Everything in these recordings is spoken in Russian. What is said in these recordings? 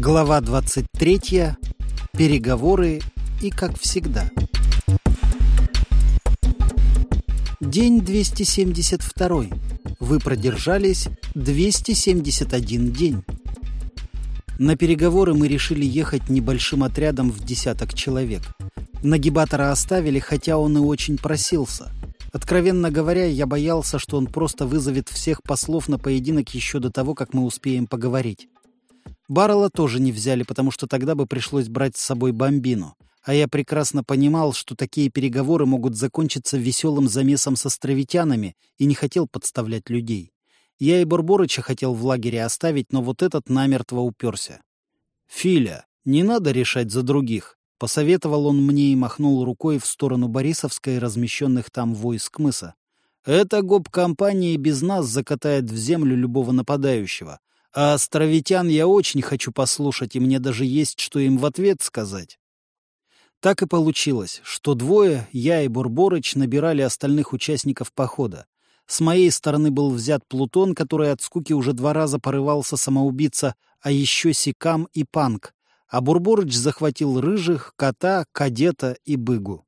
Глава 23. Переговоры и как всегда. День 272. Вы продержались 271 день. На переговоры мы решили ехать небольшим отрядом в десяток человек. Нагибатора оставили, хотя он и очень просился. Откровенно говоря, я боялся, что он просто вызовет всех послов на поединок еще до того, как мы успеем поговорить. Баррелла тоже не взяли, потому что тогда бы пришлось брать с собой бомбину. А я прекрасно понимал, что такие переговоры могут закончиться веселым замесом с островитянами и не хотел подставлять людей. Я и Бурборыча хотел в лагере оставить, но вот этот намертво уперся. «Филя, не надо решать за других», — посоветовал он мне и махнул рукой в сторону Борисовской и размещенных там войск мыса. «Эта гоп-компания без нас закатает в землю любого нападающего, а островитян я очень хочу послушать, и мне даже есть, что им в ответ сказать. Так и получилось, что двое, я и Бурборыч, набирали остальных участников похода. С моей стороны был взят Плутон, который от скуки уже два раза порывался самоубийца, а еще Сикам и Панк, а Бурборыч захватил рыжих, кота, кадета и быгу.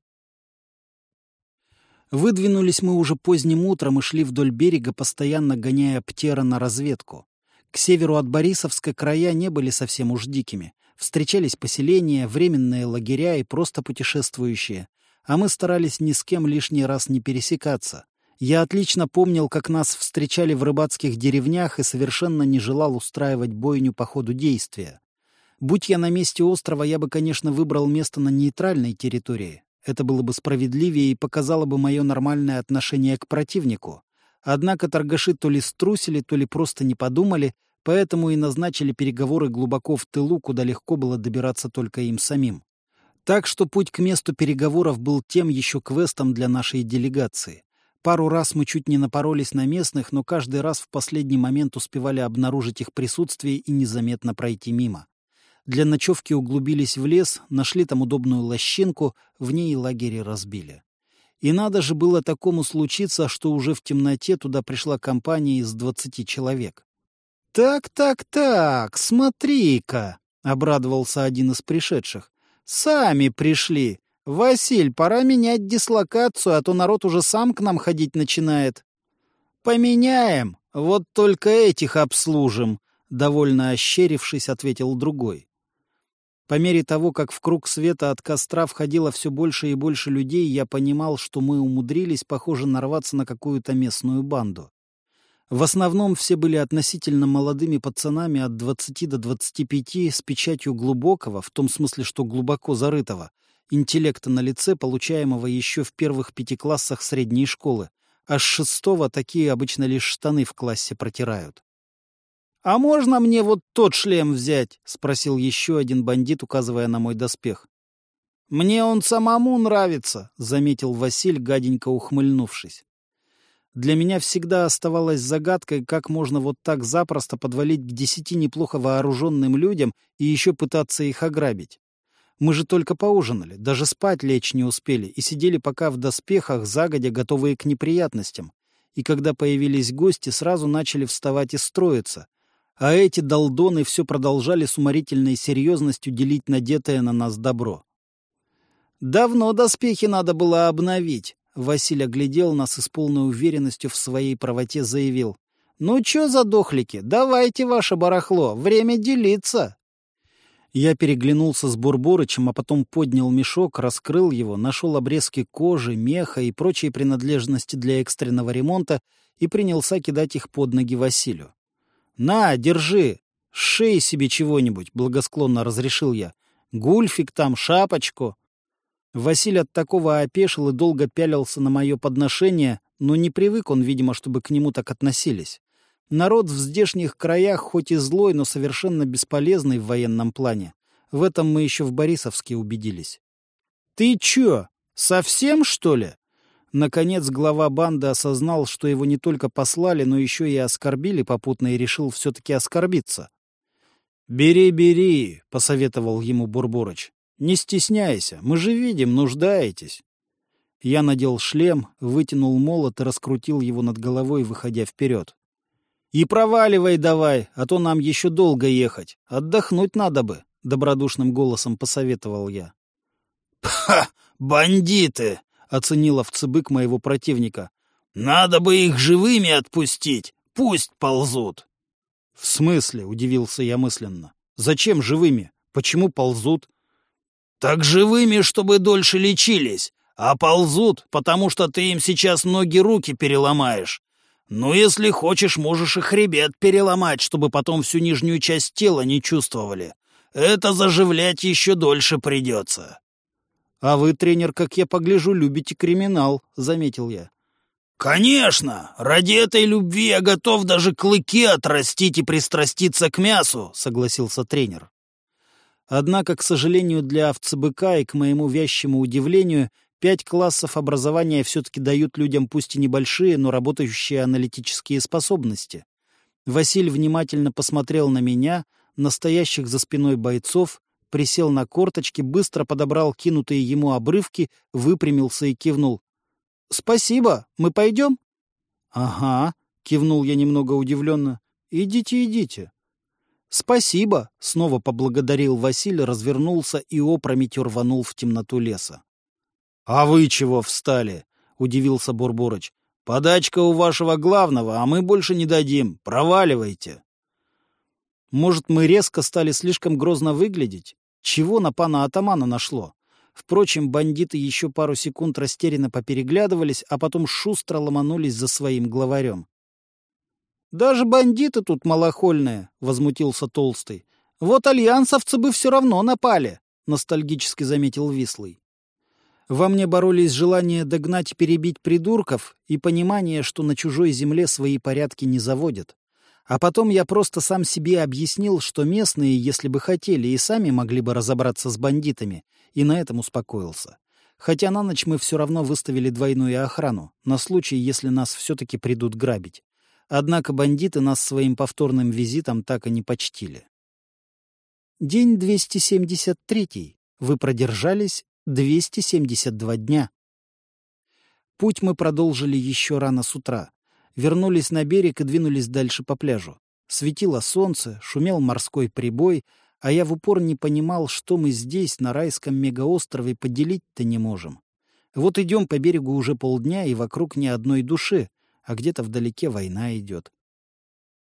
Выдвинулись мы уже поздним утром и шли вдоль берега, постоянно гоняя Птера на разведку. К северу от Борисовска края не были совсем уж дикими. Встречались поселения, временные лагеря и просто путешествующие. А мы старались ни с кем лишний раз не пересекаться. Я отлично помнил, как нас встречали в рыбацких деревнях и совершенно не желал устраивать бойню по ходу действия. Будь я на месте острова, я бы, конечно, выбрал место на нейтральной территории. Это было бы справедливее и показало бы мое нормальное отношение к противнику. Однако торгаши то ли струсили, то ли просто не подумали, поэтому и назначили переговоры глубоко в тылу, куда легко было добираться только им самим. Так что путь к месту переговоров был тем еще квестом для нашей делегации. Пару раз мы чуть не напоролись на местных, но каждый раз в последний момент успевали обнаружить их присутствие и незаметно пройти мимо. Для ночевки углубились в лес, нашли там удобную лощинку, в ней лагерь разбили. И надо же было такому случиться, что уже в темноте туда пришла компания из двадцати человек. «Так, так, так, смотри-ка!» — обрадовался один из пришедших. «Сами пришли. Василь, пора менять дислокацию, а то народ уже сам к нам ходить начинает». «Поменяем, вот только этих обслужим», — довольно ощерившись, ответил другой. По мере того, как в круг света от костра входило все больше и больше людей, я понимал, что мы умудрились, похоже, нарваться на какую-то местную банду. В основном все были относительно молодыми пацанами от 20 до 25 с печатью глубокого, в том смысле, что глубоко зарытого, интеллекта на лице, получаемого еще в первых пяти классах средней школы, а с шестого такие обычно лишь штаны в классе протирают. «А можно мне вот тот шлем взять?» — спросил еще один бандит, указывая на мой доспех. «Мне он самому нравится», — заметил Василь, гаденько ухмыльнувшись. Для меня всегда оставалось загадкой, как можно вот так запросто подвалить к десяти неплохо вооруженным людям и еще пытаться их ограбить. Мы же только поужинали, даже спать лечь не успели и сидели пока в доспехах, загодя, готовые к неприятностям. И когда появились гости, сразу начали вставать и строиться — а эти долдоны все продолжали с уморительной серьезностью делить надетое на нас добро. «Давно доспехи надо было обновить», — Василий оглядел нас и с полной уверенностью в своей правоте заявил. «Ну чё, задохлики, давайте ваше барахло, время делиться!» Я переглянулся с Бурборычем, а потом поднял мешок, раскрыл его, нашел обрезки кожи, меха и прочие принадлежности для экстренного ремонта и принялся кидать их под ноги Василию. «На, держи! Шей себе чего-нибудь!» — благосклонно разрешил я. «Гульфик там, шапочку!» Василий от такого опешил и долго пялился на мое подношение, но не привык он, видимо, чтобы к нему так относились. Народ в здешних краях хоть и злой, но совершенно бесполезный в военном плане. В этом мы еще в Борисовске убедились. «Ты чё, совсем, что ли?» Наконец глава банды осознал, что его не только послали, но еще и оскорбили попутно и решил все-таки оскорбиться. «Бери, бери», — посоветовал ему Бурборыч. «Не стесняйся, мы же видим, нуждаетесь». Я надел шлем, вытянул молот и раскрутил его над головой, выходя вперед. И проваливай давай, а то нам еще долго ехать. Отдохнуть надо бы, — добродушным голосом посоветовал я. — Ха! Бандиты! — оценила вцебык моего противника. — Надо бы их живыми отпустить. Пусть ползут. — В смысле? — удивился я мысленно. — Зачем живыми? Почему ползут? — Так живыми, чтобы дольше лечились. А ползут, потому что ты им сейчас ноги-руки переломаешь. Ну, если хочешь, можешь и хребет переломать, чтобы потом всю нижнюю часть тела не чувствовали. Это заживлять еще дольше придется. — А вы, тренер, как я погляжу, любите криминал, — заметил я. — Конечно! Ради этой любви я готов даже клыки отрастить и пристраститься к мясу, — согласился тренер. Однако, к сожалению, для овцебыка и к моему вящему удивлению, Пять классов образования все-таки дают людям пусть и небольшие, но работающие аналитические способности. Василь внимательно посмотрел на меня, настоящих за спиной бойцов, присел на корточки, быстро подобрал кинутые ему обрывки, выпрямился и кивнул. «Спасибо, мы пойдем?» «Ага», — кивнул я немного удивленно. «Идите, идите». «Спасибо», — снова поблагодарил Василий, развернулся и опрометью рванул в темноту леса. «А вы чего встали?» — удивился Бурборыч. «Подачка у вашего главного, а мы больше не дадим. Проваливайте!» «Может, мы резко стали слишком грозно выглядеть? Чего на пана атамана нашло?» Впрочем, бандиты еще пару секунд растерянно попереглядывались, а потом шустро ломанулись за своим главарем. «Даже бандиты тут малохольные», — возмутился Толстый. «Вот альянсовцы бы все равно напали», — ностальгически заметил Вислый. Во мне боролись желание догнать и перебить придурков и понимание, что на чужой земле свои порядки не заводят. А потом я просто сам себе объяснил, что местные, если бы хотели, и сами могли бы разобраться с бандитами, и на этом успокоился. Хотя на ночь мы все равно выставили двойную охрану, на случай, если нас все-таки придут грабить. Однако бандиты нас своим повторным визитом так и не почтили. День 273. Вы продержались 272 дня. Путь мы продолжили еще рано с утра. Вернулись на берег и двинулись дальше по пляжу. Светило солнце, шумел морской прибой, а я в упор не понимал, что мы здесь, на райском мегаострове, поделить-то не можем. Вот идем по берегу уже полдня, и вокруг ни одной души, а где-то вдалеке война идет.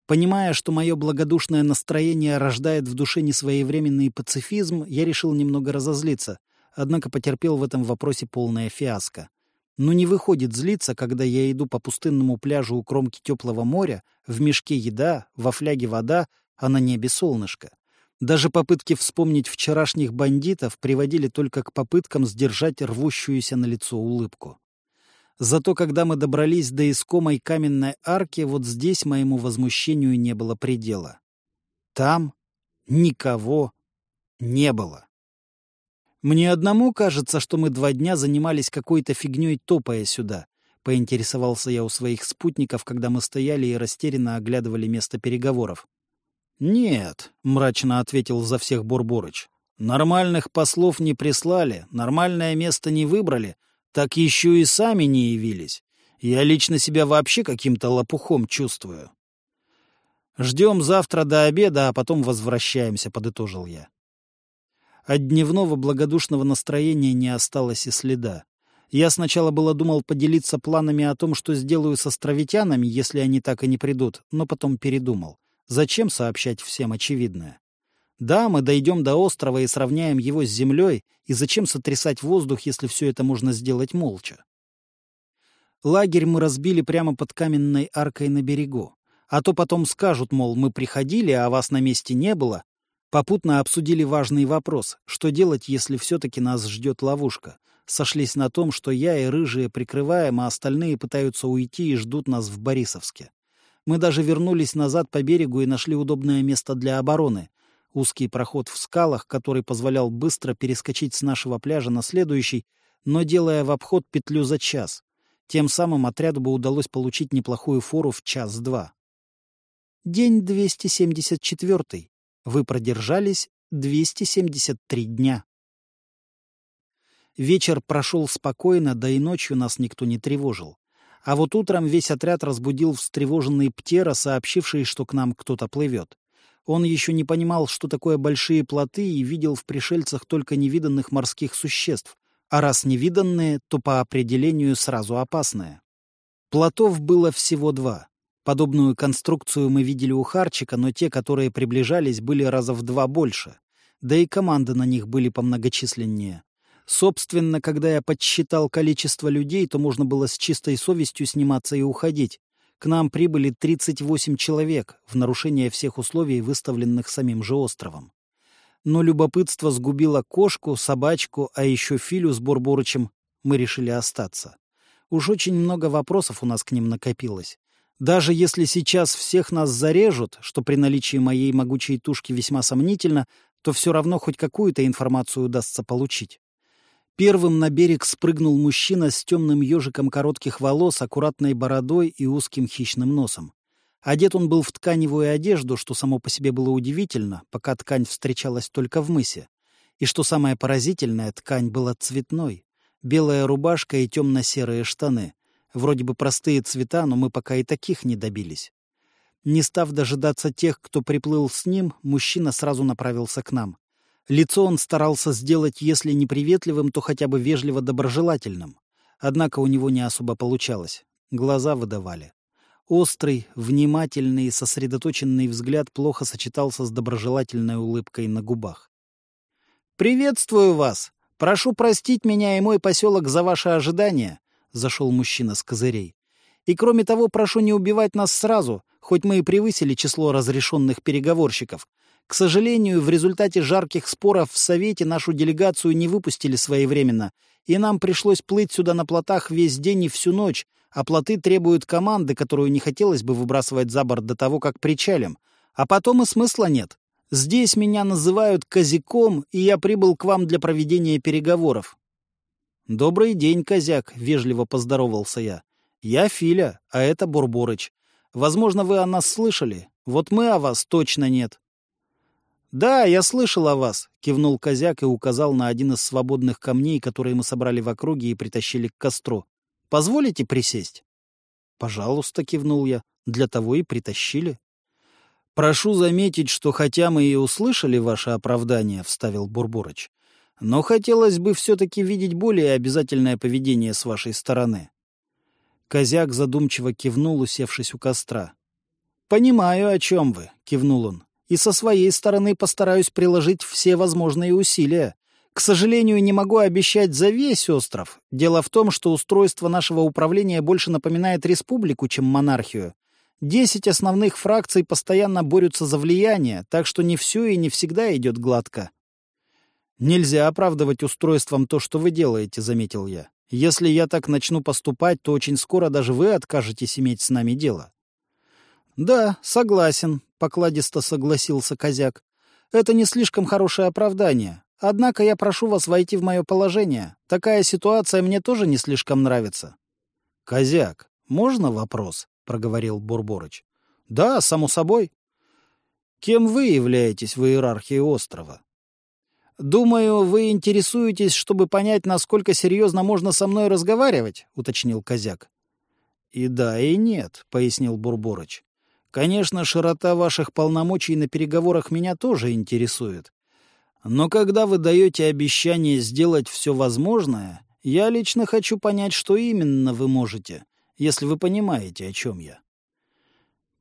Понимая, что мое благодушное настроение рождает в душе несвоевременный пацифизм, я решил немного разозлиться однако потерпел в этом вопросе полное фиаско. Но не выходит злиться, когда я иду по пустынному пляжу у кромки теплого моря, в мешке еда, во фляге вода, а на небе солнышко. Даже попытки вспомнить вчерашних бандитов приводили только к попыткам сдержать рвущуюся на лицо улыбку. Зато когда мы добрались до искомой каменной арки, вот здесь моему возмущению не было предела. Там никого не было. «Мне одному кажется, что мы два дня занимались какой-то фигней, топая сюда», — поинтересовался я у своих спутников, когда мы стояли и растерянно оглядывали место переговоров. «Нет», — мрачно ответил за всех Бурборыч. «Нормальных послов не прислали, нормальное место не выбрали, так еще и сами не явились. Я лично себя вообще каким-то лопухом чувствую». «Ждем завтра до обеда, а потом возвращаемся», — подытожил я. От дневного благодушного настроения не осталось и следа. Я сначала было думал поделиться планами о том, что сделаю с островитянами, если они так и не придут, но потом передумал. Зачем сообщать всем очевидное? Да, мы дойдем до острова и сравняем его с землей, и зачем сотрясать воздух, если все это можно сделать молча? Лагерь мы разбили прямо под каменной аркой на берегу. А то потом скажут, мол, мы приходили, а вас на месте не было, Попутно обсудили важный вопрос, что делать, если все-таки нас ждет ловушка. Сошлись на том, что я и Рыжие прикрываем, а остальные пытаются уйти и ждут нас в Борисовске. Мы даже вернулись назад по берегу и нашли удобное место для обороны. Узкий проход в скалах, который позволял быстро перескочить с нашего пляжа на следующий, но делая в обход петлю за час. Тем самым отряду бы удалось получить неплохую фору в час-два. День 274. Вы продержались 273 дня. Вечер прошел спокойно, да и ночью нас никто не тревожил. А вот утром весь отряд разбудил встревоженный Птера, сообщивший, что к нам кто-то плывет. Он еще не понимал, что такое большие плоты, и видел в пришельцах только невиданных морских существ, а раз невиданные, то по определению сразу опасные. Плотов было всего два. Подобную конструкцию мы видели у Харчика, но те, которые приближались, были раза в два больше. Да и команды на них были помногочисленнее. Собственно, когда я подсчитал количество людей, то можно было с чистой совестью сниматься и уходить. К нам прибыли 38 человек, в нарушение всех условий, выставленных самим же островом. Но любопытство сгубило кошку, собачку, а еще Филю с Бурборычем. Мы решили остаться. Уж очень много вопросов у нас к ним накопилось. Даже если сейчас всех нас зарежут, что при наличии моей могучей тушки весьма сомнительно, то все равно хоть какую-то информацию удастся получить. Первым на берег спрыгнул мужчина с темным ежиком коротких волос, аккуратной бородой и узким хищным носом. Одет он был в тканевую одежду, что само по себе было удивительно, пока ткань встречалась только в мысе. И что самое поразительное, ткань была цветной. Белая рубашка и темно-серые штаны. Вроде бы простые цвета, но мы пока и таких не добились. Не став дожидаться тех, кто приплыл с ним, мужчина сразу направился к нам. Лицо он старался сделать, если не приветливым, то хотя бы вежливо-доброжелательным. Однако у него не особо получалось. Глаза выдавали. Острый, внимательный и сосредоточенный взгляд плохо сочетался с доброжелательной улыбкой на губах. «Приветствую вас! Прошу простить меня и мой поселок за ваши ожидания», — зашел мужчина с козырей. «И кроме того, прошу не убивать нас сразу, хоть мы и превысили число разрешенных переговорщиков. К сожалению, в результате жарких споров в Совете нашу делегацию не выпустили своевременно, и нам пришлось плыть сюда на плотах весь день и всю ночь, а плоты требуют команды, которую не хотелось бы выбрасывать за борт до того, как причалим. А потом и смысла нет. Здесь меня называют Козяком, и я прибыл к вам для проведения переговоров». «Добрый день, Козяк», — вежливо поздоровался я. «Я Филя, а это Бурборыч. Возможно, вы о нас слышали. Вот мы о вас точно нет». «Да, я слышал о вас», — кивнул Козяк и указал на один из свободных камней, которые мы собрали в округе и притащили к костру. «Позволите присесть?» «Пожалуйста», — кивнул я. «Для того и притащили». «Прошу заметить, что хотя мы и услышали ваше оправдание», — вставил Бурборыч, «но хотелось бы все-таки видеть более обязательное поведение с вашей стороны». Козяк задумчиво кивнул, усевшись у костра. «Понимаю, о чем вы», — кивнул он, «и со своей стороны постараюсь приложить все возможные усилия. К сожалению, не могу обещать за весь остров. Дело в том, что устройство нашего управления больше напоминает республику, чем монархию. Десять основных фракций постоянно борются за влияние, так что не все и не всегда идет гладко. «Нельзя оправдывать устройством то, что вы делаете», — заметил я. «Если я так начну поступать, то очень скоро даже вы откажетесь иметь с нами дело». «Да, согласен», — покладисто согласился Козяк. «Это не слишком хорошее оправдание. Однако я прошу вас войти в мое положение. Такая ситуация мне тоже не слишком нравится». «Козяк, можно вопрос?» проговорил Бурборыч. Да, само собой. Кем вы являетесь в иерархии острова? Думаю, вы интересуетесь, чтобы понять, насколько серьезно можно со мной разговаривать, уточнил Козяк. И да, и нет, пояснил Бурборыч. Конечно, широта ваших полномочий на переговорах меня тоже интересует. Но когда вы даете обещание сделать все возможное, я лично хочу понять, что именно вы можете — если вы понимаете, о чем я.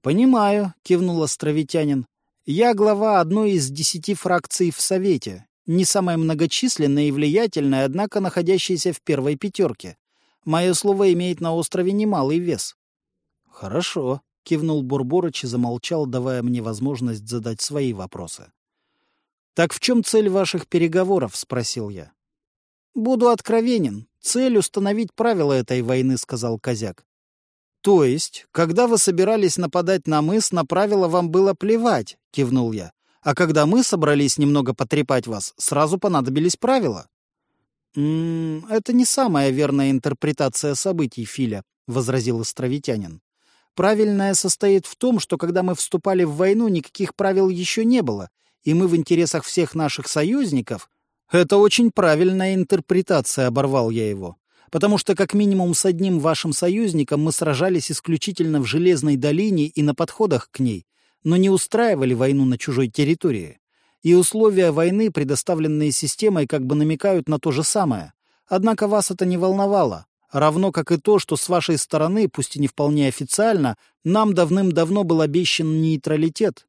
«Понимаю», — кивнул островитянин. «Я глава одной из десяти фракций в Совете, не самая многочисленная и влиятельная, однако находящаяся в первой пятерке. Мое слово имеет на острове немалый вес». «Хорошо», — кивнул Бурборыч и замолчал, давая мне возможность задать свои вопросы. «Так в чем цель ваших переговоров?» — спросил я. «Буду откровенен. Цель — установить правила этой войны», — сказал Козяк. «То есть, когда вы собирались нападать на мыс, на правила вам было плевать», — кивнул я. «А когда мы собрались немного потрепать вас, сразу понадобились правила». «М «М-м, -м, «Это не самая верная интерпретация событий, Филя», — возразил островитянин. «Правильное состоит в том, что когда мы вступали в войну, никаких правил еще не было, и мы в интересах всех наших союзников это очень правильная интерпретация, оборвал я его. потому что как минимум с одним вашим союзником мы сражались исключительно в Железной долине и на подходах к ней, но не устраивали войну на чужой территории. И условия войны, предоставленные системой, как бы намекают на то же самое. Однако вас это не волновало, равно как и то, что с вашей стороны, пусть и не вполне официально, нам давным-давно был обещан нейтралитет.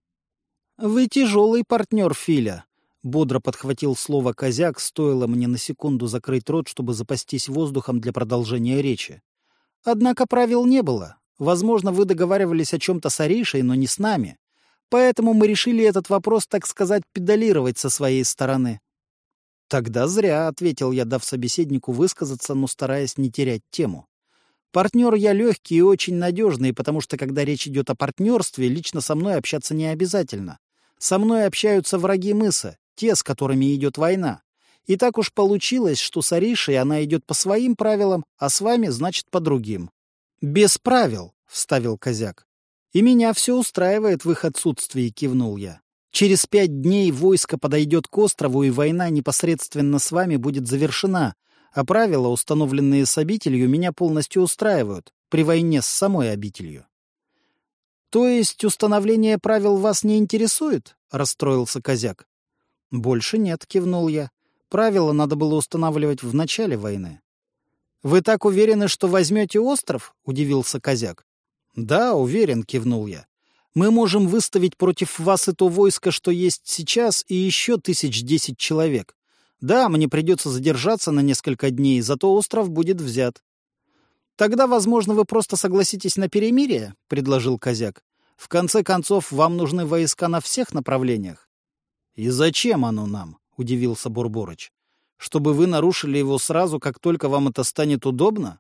Вы тяжелый партнер Филя, Бодро подхватил слово «козяк», стоило мне на секунду закрыть рот, чтобы запастись воздухом для продолжения речи. Однако правил не было. Возможно, вы договаривались о чем-то с Аришей, но не с нами. Поэтому мы решили этот вопрос, так сказать, педалировать со своей стороны. «Тогда зря», — ответил я, дав собеседнику высказаться, но стараясь не терять тему. «Партнер я легкий и очень надежный, потому что, когда речь идет о партнерстве, лично со мной общаться не обязательно. Со мной общаются враги мыса, те, с которыми идет война. И так уж получилось, что с Аришей она идет по своим правилам, а с вами, значит, по другим. «Без правил», — вставил Козяк. «И меня все устраивает в их отсутствии», — кивнул я. «Через пять дней войско подойдет к острову, и война непосредственно с вами будет завершена, а правила, установленные с обителью, меня полностью устраивают при войне с самой обителью». «То есть установление правил вас не интересует?» — расстроился Козяк. «Больше нет», — кивнул я. «Правила надо было устанавливать в начале войны». «Вы так уверены, что возьмете остров?» — удивился Козяк. «Да, уверен», — кивнул я. «Мы можем выставить против вас и то войско, что есть сейчас, и еще тысяч десять человек. Да, мне придется задержаться на несколько дней, зато остров будет взят». «Тогда, возможно, вы просто согласитесь на перемирие?» — предложил Козяк. «В конце концов, вам нужны войска на всех направлениях». «И зачем оно нам?» — удивился Бурборыч. «Чтобы вы нарушили его сразу, как только вам это станет удобно?»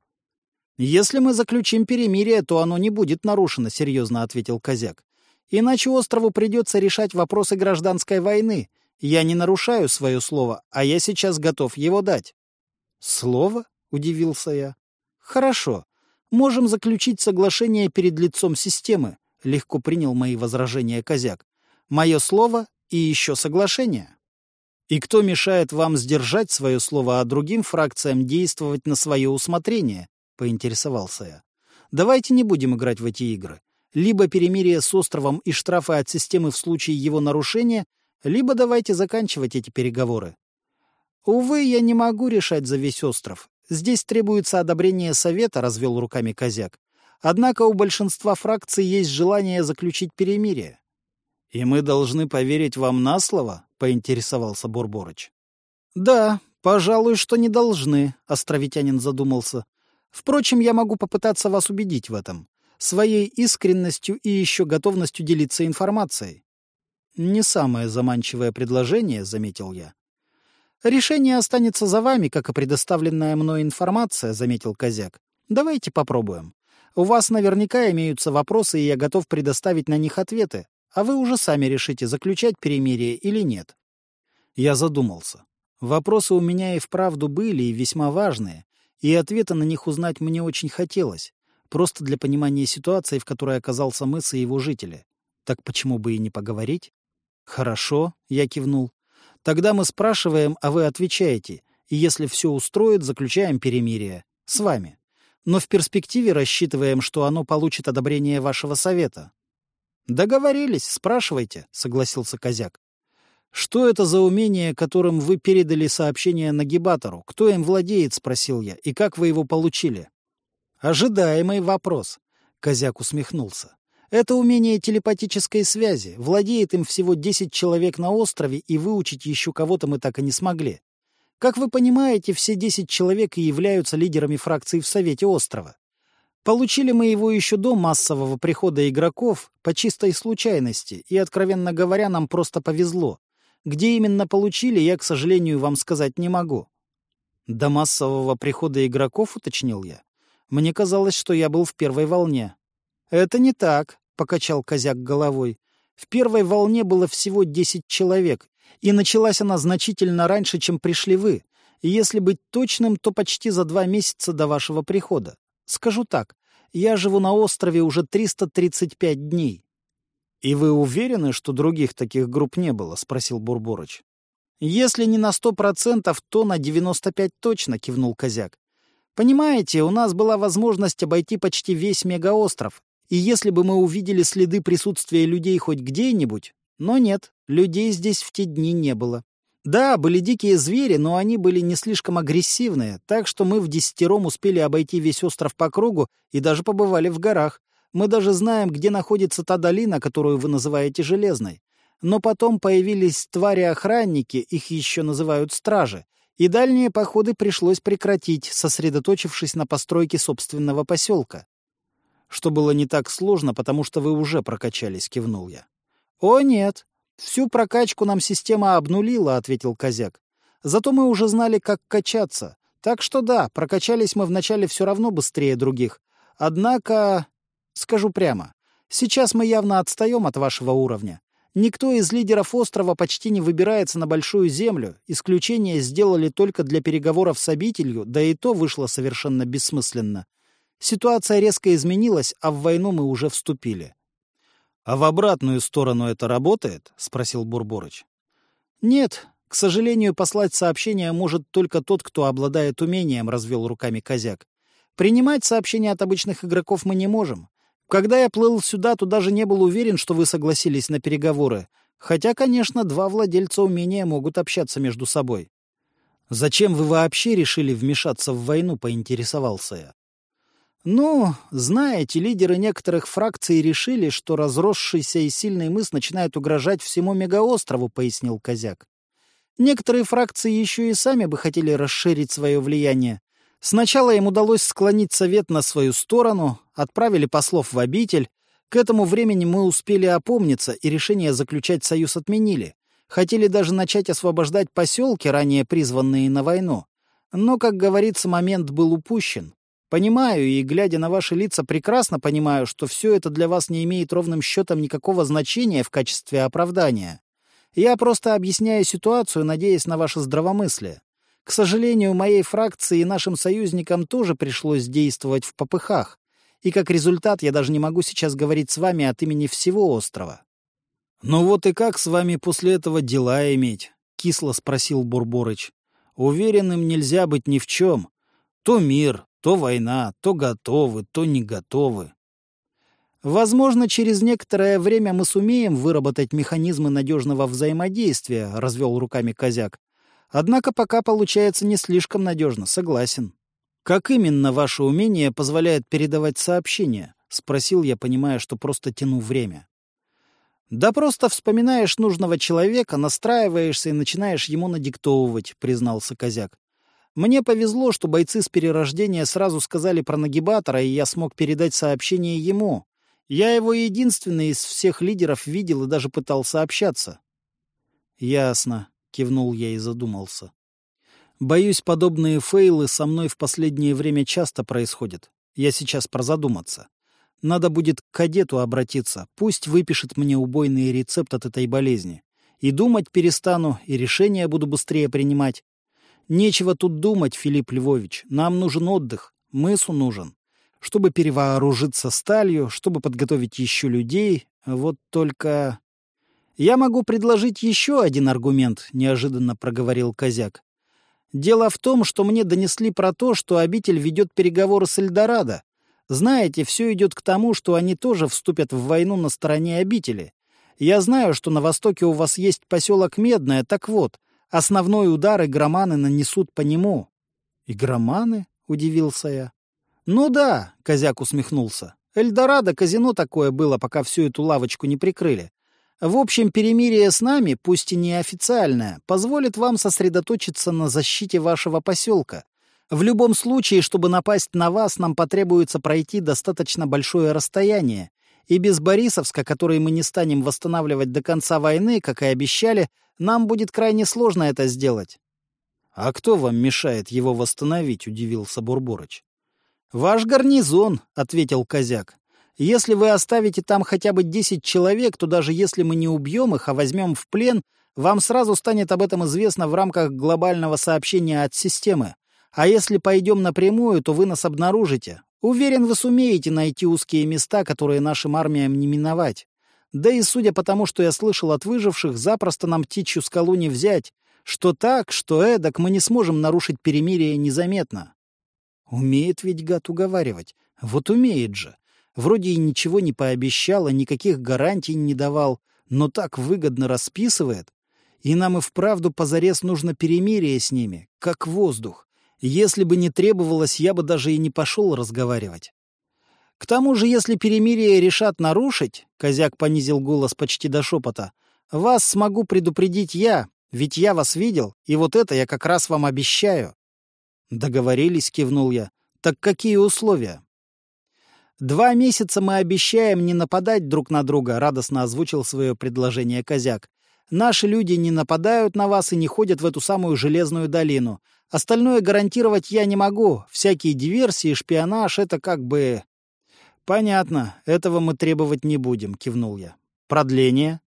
«Если мы заключим перемирие, то оно не будет нарушено», — серьезно ответил Козяк. «Иначе острову придется решать вопросы гражданской войны. Я не нарушаю свое слово, а я сейчас готов его дать». «Слово?» — удивился я. «Хорошо. Можем заключить соглашение перед лицом системы», — легко принял мои возражения Козяк. «Мое слово и еще соглашение. И кто мешает вам сдержать свое слово, а другим фракциям действовать на свое усмотрение? Поинтересовался я. Давайте не будем играть в эти игры. Либо перемирие с островом и штрафы от системы в случае его нарушения, либо давайте заканчивать эти переговоры. Увы, я не могу решать за весь остров. Здесь требуется одобрение совета, развел руками Козяк. Однако у большинства фракций есть желание заключить перемирие. «И мы должны поверить вам на слово?» — поинтересовался Бурборыч. «Да, пожалуй, что не должны», — островитянин задумался. «Впрочем, я могу попытаться вас убедить в этом. Своей искренностью и еще готовностью делиться информацией». «Не самое заманчивое предложение», — заметил я. «Решение останется за вами, как и предоставленная мной информация», — заметил Козяк. «Давайте попробуем. У вас наверняка имеются вопросы, и я готов предоставить на них ответы а вы уже сами решите, заключать перемирие или нет. Я задумался. Вопросы у меня и вправду были, и весьма важные, и ответа на них узнать мне очень хотелось, просто для понимания ситуации, в которой оказался мыс и его жители. Так почему бы и не поговорить? Хорошо, я кивнул. Тогда мы спрашиваем, а вы отвечаете, и если все устроит, заключаем перемирие. С вами. Но в перспективе рассчитываем, что оно получит одобрение вашего совета. «Договорились, спрашивайте», — согласился Козяк. «Что это за умение, которым вы передали сообщение нагибатору? Кто им владеет?» — спросил я. «И как вы его получили?» «Ожидаемый вопрос», — Козяк усмехнулся. «Это умение телепатической связи. Владеет им всего десять человек на острове, и выучить еще кого-то мы так и не смогли. Как вы понимаете, все десять человек и являются лидерами фракции в Совете острова. Получили мы его еще до массового прихода игроков по чистой случайности, и, откровенно говоря, нам просто повезло. Где именно получили, я, к сожалению, вам сказать не могу. До массового прихода игроков, уточнил я. Мне казалось, что я был в первой волне. Это не так, покачал Козяк головой. В первой волне было всего десять человек, и началась она значительно раньше, чем пришли вы. И если быть точным, то почти за два месяца до вашего прихода. Скажу так, я живу на острове уже 335 дней. — И вы уверены, что других таких групп не было? — спросил Бурборыч. — Если не на сто процентов, то на девяносто пять точно, — кивнул Козяк. Понимаете, у нас была возможность обойти почти весь мегаостров, и если бы мы увидели следы присутствия людей хоть где-нибудь... Но нет, людей здесь в те дни не было. Да, были дикие звери, но они были не слишком агрессивные, так что мы в десятером успели обойти весь остров по кругу и даже побывали в горах. Мы даже знаем, где находится та долина, которую вы называете Железной. Но потом появились твари-охранники, их еще называют стражи, и дальние походы пришлось прекратить, сосредоточившись на постройке собственного поселка. Что было не так сложно, потому что вы уже прокачались, кивнул я. О, нет. Всю прокачку нам система обнулила, ответил Козяк. Зато мы уже знали, как качаться. Так что да, прокачались мы вначале все равно быстрее других. Однако, скажу прямо, сейчас мы явно отстаем от вашего уровня. Никто из лидеров острова почти не выбирается на Большую Землю, исключение сделали только для переговоров с обителью, да и то вышло совершенно бессмысленно. Ситуация резко изменилась, а в войну мы уже вступили. — А в обратную сторону это работает? — спросил Бурборыч. — Нет. К сожалению, послать сообщение может только тот, кто обладает умением, — развел руками Козяк. Принимать сообщения от обычных игроков мы не можем. Когда я плыл сюда, то даже не был уверен, что вы согласились на переговоры. Хотя, конечно, два владельца умения могут общаться между собой. Зачем вы вообще решили вмешаться в войну, поинтересовался я. Ну, знаете, лидеры некоторых фракций решили, что разросшийся и сильный мыс начинает угрожать всему мегаострову, пояснил Козяк. Некоторые фракции еще и сами бы хотели расширить свое влияние, Сначала им удалось склонить совет на свою сторону, отправили послов в обитель. К этому времени мы успели опомниться и решение заключать союз отменили. Хотели даже начать освобождать поселки, ранее призванные на войну. Но, как говорится, момент был упущен. Понимаю, и, глядя на ваши лица, прекрасно понимаю, что все это для вас не имеет ровным счетом никакого значения в качестве оправдания. Я просто объясняю ситуацию, надеясь на ваше здравомыслие. К сожалению, моей фракции и нашим союзникам тоже пришлось действовать в попыхах, и как результат я даже не могу сейчас говорить с вами от имени всего острова. «Ну вот и как с вами после этого дела иметь?» — кисло спросил Бурборыч. «Уверенным нельзя быть ни в чем. То мир, то война, то готовы, то не готовы. Возможно, через некоторое время мы сумеем выработать механизмы надежного взаимодействия, развел руками Козяк. Однако пока получается не слишком надежно, согласен. Как именно ваше умение позволяет передавать сообщения? Спросил я, понимая, что просто тяну время. Да просто вспоминаешь нужного человека, настраиваешься и начинаешь ему надиктовывать, признался Козяк. Мне повезло, что бойцы с перерождения сразу сказали про нагибатора, и я смог передать сообщение ему. Я его единственный из всех лидеров видел и даже пытался общаться. Ясно кивнул я и задумался. Боюсь, подобные фейлы со мной в последнее время часто происходят. Я сейчас про задуматься. Надо будет к кадету обратиться, пусть выпишет мне убойный рецепт от этой болезни. И думать перестану, и решения буду быстрее принимать. Нечего тут думать, Филипп Львович, нам нужен отдых, мысу нужен. Чтобы перевооружиться сталью, чтобы подготовить еще людей, вот только... «Я могу предложить еще один аргумент», — неожиданно проговорил Козяк. «Дело в том, что мне донесли про то, что обитель ведет переговоры с Эльдорадо. Знаете, все идет к тому, что они тоже вступят в войну на стороне обители. Я знаю, что на востоке у вас есть поселок Медное, так вот, основной удар игроманы нанесут по нему». «Игроманы?» — удивился я. «Ну да», — Козяк усмехнулся. «Эльдорадо казино такое было, пока всю эту лавочку не прикрыли. В общем, перемирие с нами, пусть и неофициальное, позволит вам сосредоточиться на защите вашего поселка. В любом случае, чтобы напасть на вас, нам потребуется пройти достаточно большое расстояние, и без Борисовска, который мы не станем восстанавливать до конца войны, как и обещали, нам будет крайне сложно это сделать. — А кто вам мешает его восстановить? — удивился Бурборыч. — Ваш гарнизон, — ответил Козяк. Если вы оставите там хотя бы 10 человек, то даже если мы не убьем их, а возьмем в плен, вам сразу станет об этом известно в рамках глобального сообщения от системы. А если пойдем напрямую, то вы нас обнаружите. Уверен, вы сумеете найти узкие места, которые нашим армиям не миновать. Да и судя по тому, что я слышал от выживших, запросто нам птичью скалу не взять. Что так, что эдак, мы не сможем нарушить перемирие незаметно. Умеет ведь гад уговаривать. Вот умеет же. Вроде и ничего не пообещал, а никаких гарантий не давал, но так выгодно расписывает. И нам и вправду позарез нужно перемирие с ними, как воздух. Если бы не требовалось, я бы даже и не пошел разговаривать. К тому же, если перемирие решат нарушить, — Козяк понизил голос почти до шепота, — вас смогу предупредить я, ведь я вас видел, и вот это я как раз вам обещаю. Договорились, кивнул я. Так какие условия? Два месяца мы обещаем не нападать друг на друга, радостно озвучил свое предложение Козяк. Наши люди не нападают на вас и не ходят в эту самую железную долину. Остальное гарантировать я не могу. Всякие диверсии, шпионаж — это как бы... «Понятно, этого мы требовать не будем», — кивнул я. «Продление?»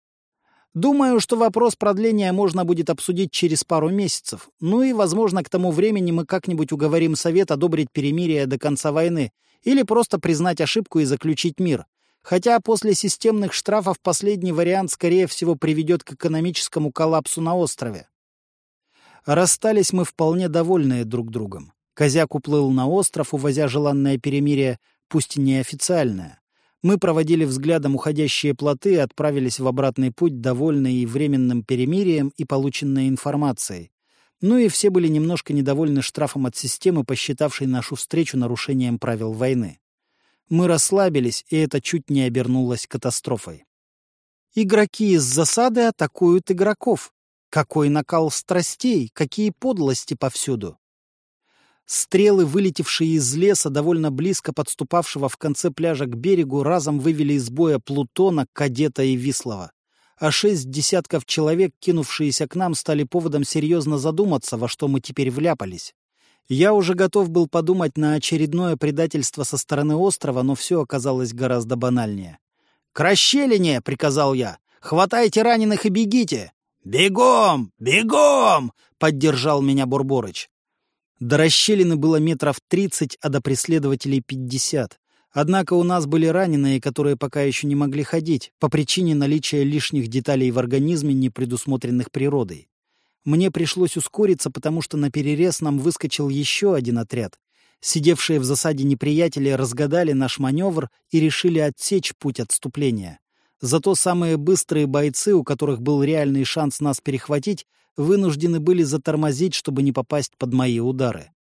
«Думаю, что вопрос продления можно будет обсудить через пару месяцев. Ну и, возможно, к тому времени мы как-нибудь уговорим Совет одобрить перемирие до конца войны или просто признать ошибку и заключить мир. Хотя после системных штрафов последний вариант, скорее всего, приведет к экономическому коллапсу на острове. Расстались мы вполне довольные друг другом. Козяк уплыл на остров, увозя желанное перемирие, пусть и неофициальное. Мы проводили взглядом уходящие плоты и отправились в обратный путь, довольные и временным перемирием и полученной информацией. Ну и все были немножко недовольны штрафом от системы, посчитавшей нашу встречу нарушением правил войны. Мы расслабились, и это чуть не обернулось катастрофой. Игроки из засады атакуют игроков. Какой накал страстей, какие подлости повсюду. Стрелы, вылетевшие из леса, довольно близко подступавшего в конце пляжа к берегу, разом вывели из боя Плутона, Кадета и Вислова. А шесть десятков человек, кинувшиеся к нам, стали поводом серьезно задуматься, во что мы теперь вляпались. Я уже готов был подумать на очередное предательство со стороны острова, но все оказалось гораздо банальнее. «К расщелине!» — приказал я. «Хватайте раненых и бегите!» «Бегом! Бегом!» — поддержал меня Бурборыч. До расщелины было метров тридцать, а до преследователей пятьдесят. Однако у нас были раненые, которые пока еще не могли ходить, по причине наличия лишних деталей в организме, не предусмотренных природой. Мне пришлось ускориться, потому что на перерез нам выскочил еще один отряд. Сидевшие в засаде неприятели разгадали наш маневр и решили отсечь путь отступления. Зато самые быстрые бойцы, у которых был реальный шанс нас перехватить, вынуждены были затормозить, чтобы не попасть под мои удары.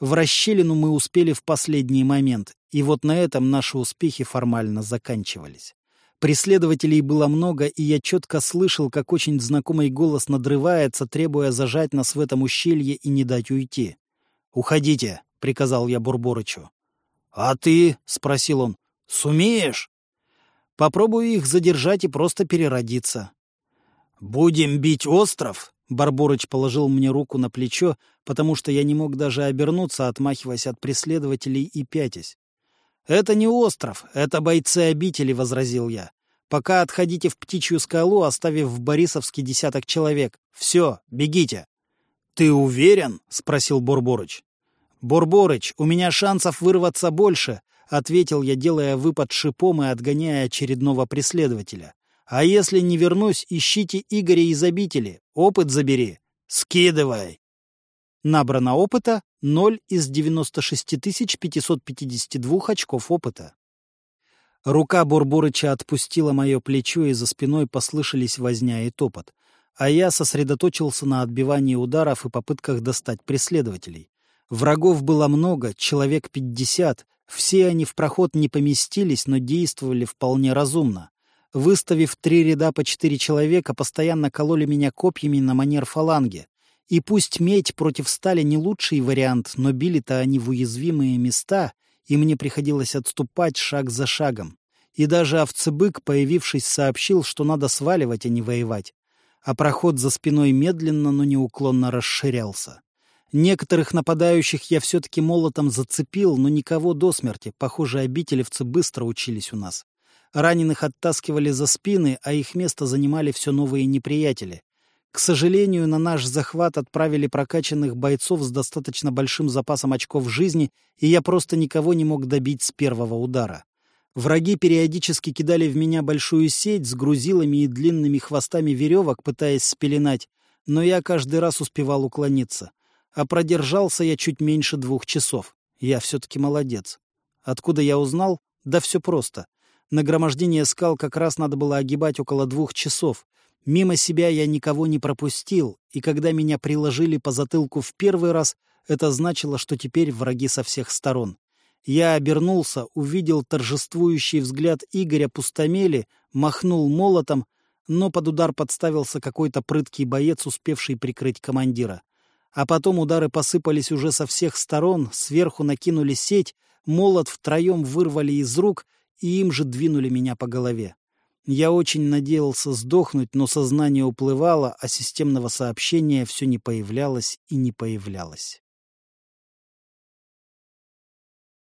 В расщелину мы успели в последний момент, и вот на этом наши успехи формально заканчивались. Преследователей было много, и я четко слышал, как очень знакомый голос надрывается, требуя зажать нас в этом ущелье и не дать уйти. «Уходите», — приказал я Бурборычу. «А ты?» — спросил он. «Сумеешь?» «Попробую их задержать и просто переродиться». «Будем бить остров?» Барборыч положил мне руку на плечо, потому что я не мог даже обернуться, отмахиваясь от преследователей и пятясь. «Это не остров, это бойцы обители», — возразил я. «Пока отходите в птичью скалу, оставив в Борисовске десяток человек. Все, бегите». «Ты уверен?» — спросил Борборыч. «Борборыч, у меня шансов вырваться больше», — ответил я, делая выпад шипом и отгоняя очередного преследователя. А если не вернусь, ищите Игоря из обители. Опыт забери. Скидывай. Набрано опыта 0 из 96 552 очков опыта. Рука Бурбурыча отпустила мое плечо, и за спиной послышались возня и топот. А я сосредоточился на отбивании ударов и попытках достать преследователей. Врагов было много, человек пятьдесят. Все они в проход не поместились, но действовали вполне разумно выставив три ряда по четыре человека, постоянно кололи меня копьями на манер фаланги. И пусть медь против стали не лучший вариант, но били-то они в уязвимые места, и мне приходилось отступать шаг за шагом. И даже овцебык, появившись, сообщил, что надо сваливать, а не воевать. А проход за спиной медленно, но неуклонно расширялся. Некоторых нападающих я все-таки молотом зацепил, но никого до смерти. Похоже, обителевцы быстро учились у нас. Раненых оттаскивали за спины, а их место занимали все новые неприятели. К сожалению, на наш захват отправили прокачанных бойцов с достаточно большим запасом очков жизни, и я просто никого не мог добить с первого удара. Враги периодически кидали в меня большую сеть с грузилами и длинными хвостами веревок, пытаясь спеленать, но я каждый раз успевал уклониться. А продержался я чуть меньше двух часов. Я все-таки молодец. Откуда я узнал? Да все просто. Нагромождение скал как раз надо было огибать около двух часов. Мимо себя я никого не пропустил, и когда меня приложили по затылку в первый раз, это значило, что теперь враги со всех сторон. Я обернулся, увидел торжествующий взгляд Игоря Пустомели, махнул молотом, но под удар подставился какой-то прыткий боец, успевший прикрыть командира. А потом удары посыпались уже со всех сторон, сверху накинули сеть, молот втроем вырвали из рук и им же двинули меня по голове. Я очень надеялся сдохнуть, но сознание уплывало, а системного сообщения все не появлялось и не появлялось.